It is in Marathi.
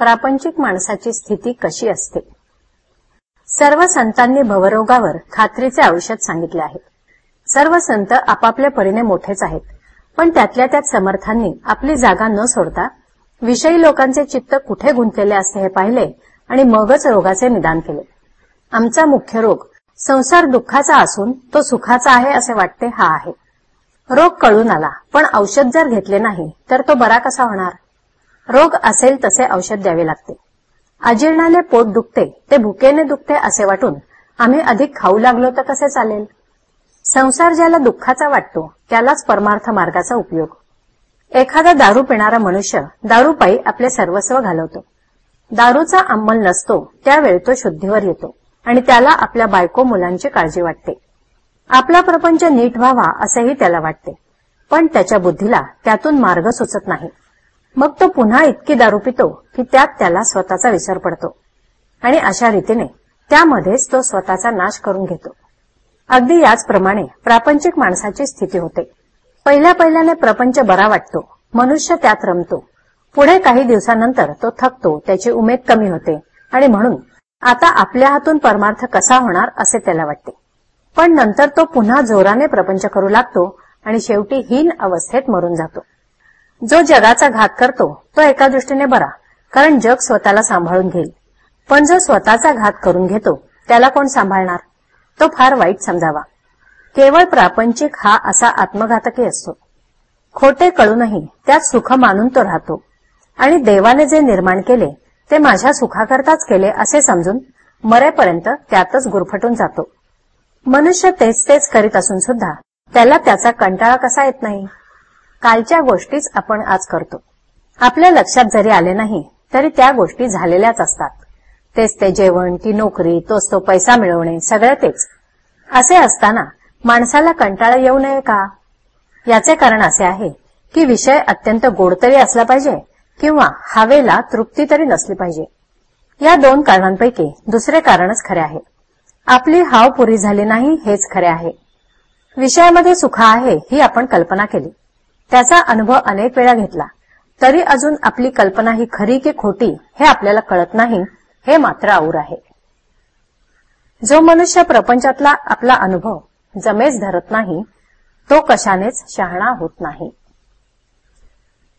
प्रापंचिक माणसाची स्थिती कशी असते? सर्व संतांनी भवरोगावर खात्रीचे औषध सांगितले आहे. सर्व संत आपापल्या परीने मोठेच आहेत पण त्यातल्या त्यात समर्थांनी आपली जागा न सोडता विषयी लोकांचे चित्त कुठे गुंतलेले असते हे पाहिले आणि मगच रोगाचे निदान केले. आमचा मुख्य रोग संसार दुःखाचा असून तो सुखाचा आहे असे वाटते हा आहे. रोग कळून आला पण औषध जर घेतले नाही तर तो बरा कसा होणार? रोग असेल तसे औषध द्यावे लागते. अजीर्णाने पोट दुखते ते भुकेने दुखते असे वाटून आम्ही अधिक खाऊ लागलो तर कसे चालेल? संसार ज्याला दुःखाचा वाटतो त्यालाच परमार्थ मार्गाचा उपयोग. एखादा दारू पिणारा मनुष्य दारूपायी आपले सर्वस्व घालवतो. दारूचा अंमल नसतो त्यावेळी तो शुद्धीवर येतो आणि त्याला आपल्या बायको मुलांची काळजी वाटते. आपला प्रपंच नीट व्हावा असेही त्याला वाटते पण त्याच्या बुद्धीला त्यातून मार्ग सुचत नाही. मग तो पुन्हा इतकी दारू पितो की त्यात त्याला स्वतःचा विसर पडतो. आणि अशा रीतीने त्यामध्येच तो स्वतःचा नाश करून घेतो. अगदी याचप्रमाणे प्रापंचिक माणसाची स्थिती होते. पहिल्या पहिल्याने प्रपंच बरा वाटतो मनुष्य त्यात रमतो. पुढे काही दिवसानंतर तो थकतो त्याची उमेद कमी होते आणि म्हणून आता आपल्या हातून परमार्थ कसा होणार असे त्याला वाटते. पण नंतर तो पुन्हा जोराने प्रपंच करू लागतो आणि शेवटी हीन अवस्थेत मरून जातो. जो जगाचा घात करतो तो एका दृष्टीने बरा कारण जग स्वतःला सांभाळून घेईल. पण जो स्वतःचा घात करून घेतो त्याला कोण सांभाळणार? तो फार वाईट समजावा. केवळ प्रापंचिक हा असा आत्मघातकी असतो. खोटे कळूनही त्यात सुख मानून तो राहतो. आणि देवाने जे निर्माण केले ते माझ्या सुखाकरताच केले असे समजून मरेपर्यंत त्यातच गुरफटून जातो. मनुष्य तेच तेच करीत असून सुद्धा त्याला त्याचा कंटाळा कसा येत नाही? कालच्या गोष्टीच आपण आज करतो. आपल्या लक्षात जरी आले नाही तरी त्या गोष्टी झालेल्याच असतात. तेच ते जेवण ती नोकरी तोच तो पैसा मिळवणे सगळे तेच. असे असताना माणसाला कंटाळा येऊ नये का? याचे कारण असे आहे की विषय अत्यंत गोड तरी असला पाहिजे किंवा हवेला तृप्ती तरी नसली पाहिजे. या दोन कारणांपैकी दुसरे कारणच खरे आहे. आपली हाव पुरी झाली नाही हेच खरे आहे. विषयामध्ये सुख आहे ही आपण कल्पना केली. त्याचा अनुभव अनेक वेळा घेतला. तरी अजून आपली कल्पना ही खरी की खोटी हे आपल्याला कळत नाही हे मात्र आऊर आहे. जो मनुष्य प्रपंचातला आपला अनुभव जमेच धरत नाही तो कशानेच शहाणा होत नाही.